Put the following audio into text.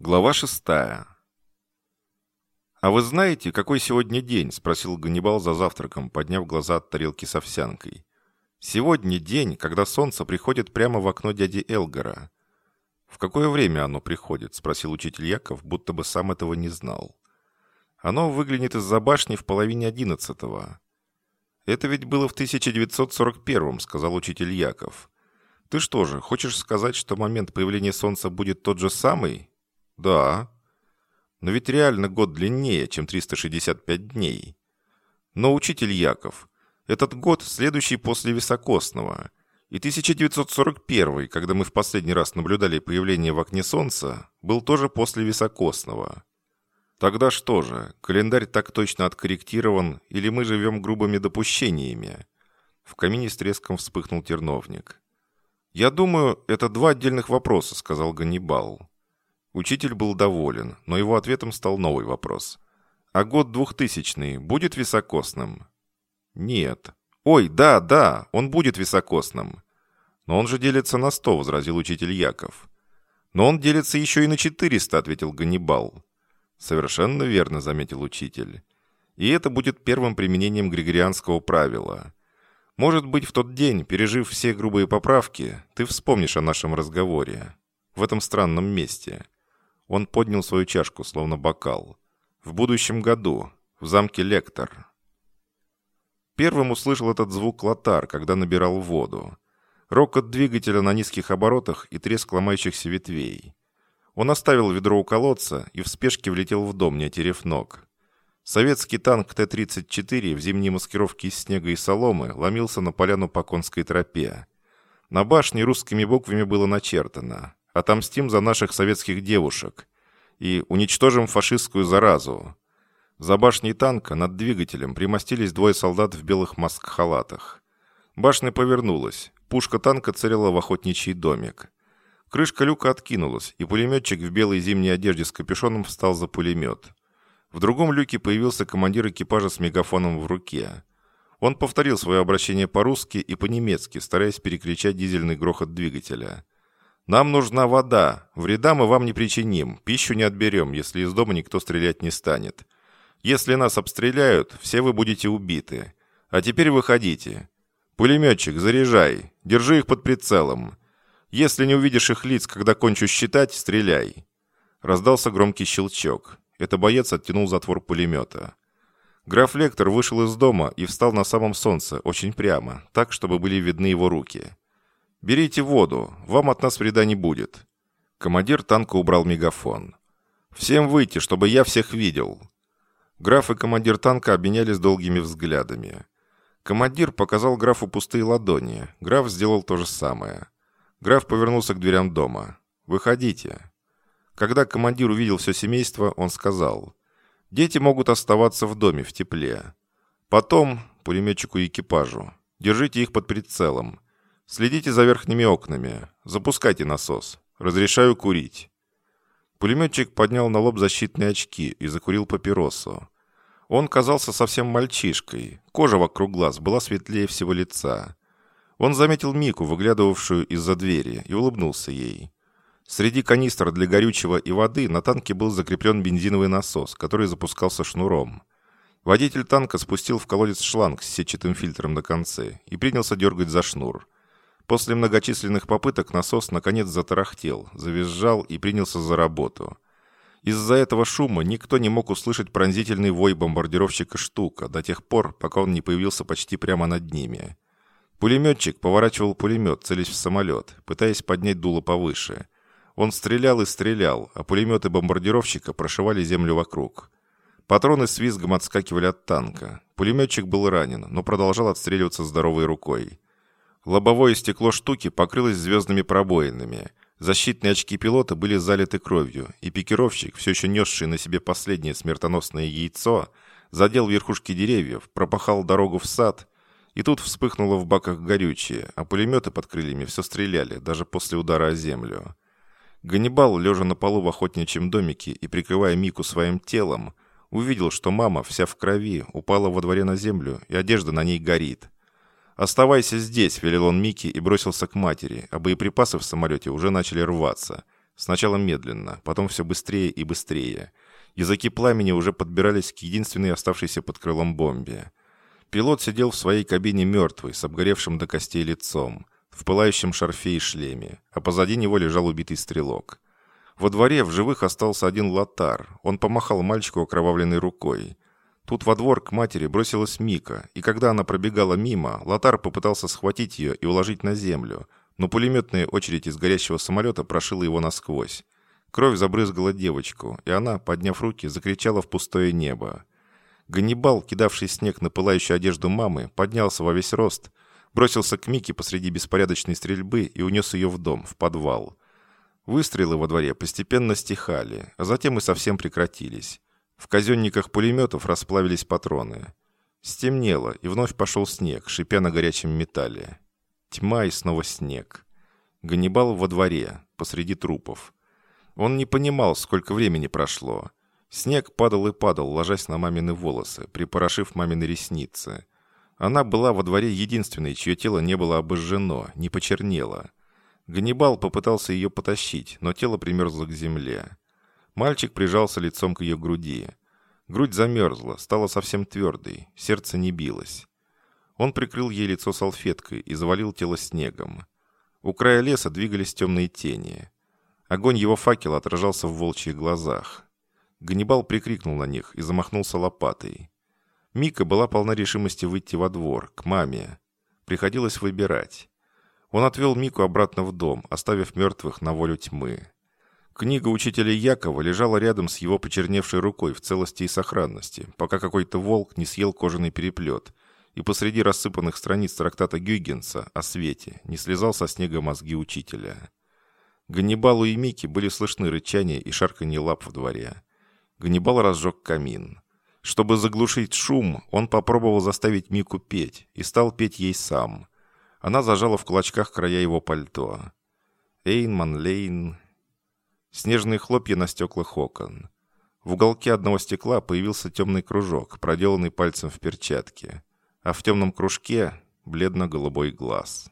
Глава шестая. «А вы знаете, какой сегодня день?» – спросил Ганнибал за завтраком, подняв глаза от тарелки с овсянкой. «Сегодня день, когда солнце приходит прямо в окно дяди Элгара». «В какое время оно приходит?» – спросил учитель Яков, будто бы сам этого не знал. «Оно выглянет из-за башни в половине одиннадцатого». «Это ведь было в 1941-м», – сказал учитель Яков. «Ты что же, хочешь сказать, что момент появления солнца будет тот же самый?» Да. Но ведь реально год длиннее, чем 365 дней. Но, учитель Яков, этот год следующий после високосного. И 1941, когда мы в последний раз наблюдали появление в окне Солнца, был тоже после високосного. Тогда что же, календарь так точно откорректирован, или мы живем грубыми допущениями? В камине с треском вспыхнул терновник. «Я думаю, это два отдельных вопроса», — сказал Ганнибал. Учитель был доволен, но его ответом стал новый вопрос. «А год двухтысячный будет високосным?» «Нет». «Ой, да, да, он будет високосным». «Но он же делится на сто», — возразил учитель Яков. «Но он делится еще и на четыреста», — ответил Ганнибал. «Совершенно верно», — заметил учитель. «И это будет первым применением григорианского правила. Может быть, в тот день, пережив все грубые поправки, ты вспомнишь о нашем разговоре. В этом странном месте». Он поднял свою чашку, словно бокал. «В будущем году. В замке Лектор». Первым услышал этот звук Лотар, когда набирал воду. Рокот двигателя на низких оборотах и треск ломающихся ветвей. Он оставил ведро у колодца и в спешке влетел в дом, не отерев ног. Советский танк Т-34 в зимней маскировке из снега и соломы ломился на поляну по конской тропе. На башне русскими буквами было начертано Отомстим за наших советских девушек и уничтожим фашистскую заразу. За башней танка над двигателем примостились двое солдат в белых маск-халатах. Башня повернулась. Пушка танка целила в охотничий домик. Крышка люка откинулась, и пулеметчик в белой зимней одежде с капюшоном встал за пулемет. В другом люке появился командир экипажа с мегафоном в руке. Он повторил свое обращение по-русски и по-немецки, стараясь перекричать дизельный грохот двигателя. «Нам нужна вода. Вреда мы вам не причиним. Пищу не отберем, если из дома никто стрелять не станет. Если нас обстреляют, все вы будете убиты. А теперь выходите. Пулеметчик, заряжай. Держи их под прицелом. Если не увидишь их лиц, когда кончу считать, стреляй». Раздался громкий щелчок. Это боец оттянул затвор пулемета. Граф Лектор вышел из дома и встал на самом солнце, очень прямо, так, чтобы были видны его руки. «Берите воду, вам от нас вреда не будет». Командир танка убрал мегафон. «Всем выйти, чтобы я всех видел». Граф и командир танка обменялись долгими взглядами. Командир показал графу пустые ладони. Граф сделал то же самое. Граф повернулся к дверям дома. «Выходите». Когда командир увидел все семейство, он сказал, «Дети могут оставаться в доме в тепле. Потом, пулеметчику и экипажу, держите их под прицелом. Следите за верхними окнами. Запускайте насос. Разрешаю курить». Пулеметчик поднял на лоб защитные очки и закурил папиросу. Он казался совсем мальчишкой. Кожа вокруг глаз была светлее всего лица. Он заметил Мику, выглядывавшую из-за двери, и улыбнулся ей. Среди канистр для горючего и воды на танке был закреплен бензиновый насос, который запускался шнуром. Водитель танка спустил в колодец шланг с сетчатым фильтром на конце и принялся дергать за шнур. После многочисленных попыток насос наконец затарахтел, завизжал и принялся за работу. Из-за этого шума никто не мог услышать пронзительный вой бомбардировщика «Штука» до тех пор, пока он не появился почти прямо над ними. Пулеметчик поворачивал пулемет, целясь в самолет, пытаясь поднять дуло повыше. Он стрелял и стрелял, а пулеметы бомбардировщика прошивали землю вокруг. Патроны с визгом отскакивали от танка. Пулеметчик был ранен, но продолжал отстреливаться здоровой рукой. Лобовое стекло штуки покрылось звездными пробоинами. Защитные очки пилота были залиты кровью, и пикировщик, все еще несший на себе последнее смертоносное яйцо, задел верхушки деревьев, пропахал дорогу в сад, и тут вспыхнуло в баках горючее, а пулеметы под крыльями все стреляли, даже после удара о землю. Ганнибал, лежа на полу в охотничьем домике и прикрывая Мику своим телом, увидел, что мама, вся в крови, упала во дворе на землю, и одежда на ней горит. «Оставайся здесь», — велел он Микки и бросился к матери, а боеприпасы в самолете уже начали рваться. Сначала медленно, потом все быстрее и быстрее. Языки пламени уже подбирались к единственной оставшейся под крылом бомбе. Пилот сидел в своей кабине мертвый, с обгоревшим до костей лицом, в пылающем шарфе и шлеме, а позади него лежал убитый стрелок. Во дворе в живых остался один лотар. Он помахал мальчику окровавленной рукой. Тут во двор к матери бросилась Мика, и когда она пробегала мимо, Лотар попытался схватить ее и уложить на землю, но пулеметная очередь из горящего самолета прошила его насквозь. Кровь забрызгала девочку, и она, подняв руки, закричала в пустое небо. Ганнибал, кидавший снег на пылающую одежду мамы, поднялся во весь рост, бросился к Мике посреди беспорядочной стрельбы и унес ее в дом, в подвал. Выстрелы во дворе постепенно стихали, а затем и совсем прекратились. В казенниках пулеметов расплавились патроны. Стемнело, и вновь пошел снег, шипя на горячем металле. Тьма и снова снег. Ганнибал во дворе, посреди трупов. Он не понимал, сколько времени прошло. Снег падал и падал, ложась на мамины волосы, припорошив мамины ресницы. Она была во дворе единственной, чье тело не было обожжено, не почернело. Ганнибал попытался ее потащить, но тело примерзло к земле. Мальчик прижался лицом к ее груди. Грудь замерзла, стала совсем твердой, сердце не билось. Он прикрыл ей лицо салфеткой и завалил тело снегом. У края леса двигались темные тени. Огонь его факела отражался в волчьих глазах. Ганнибал прикрикнул на них и замахнулся лопатой. Мика была полна решимости выйти во двор, к маме. Приходилось выбирать. Он отвел Мику обратно в дом, оставив мертвых на волю тьмы. Книга учителя Якова лежала рядом с его почерневшей рукой в целости и сохранности, пока какой-то волк не съел кожаный переплет, и посреди рассыпанных страниц трактата Гюйгенса о свете не слезал со снега мозги учителя. Ганнибалу и Мике были слышны рычания и шарканье лап в дворе. Ганнибал разжег камин. Чтобы заглушить шум, он попробовал заставить Мику петь и стал петь ей сам. Она зажала в кулачках края его пальто. «Эйнман Лейн, Снежные хлопья на стеклах окон. В уголке одного стекла появился темный кружок, проделанный пальцем в перчатке. А в темном кружке бледно-голубой глаз.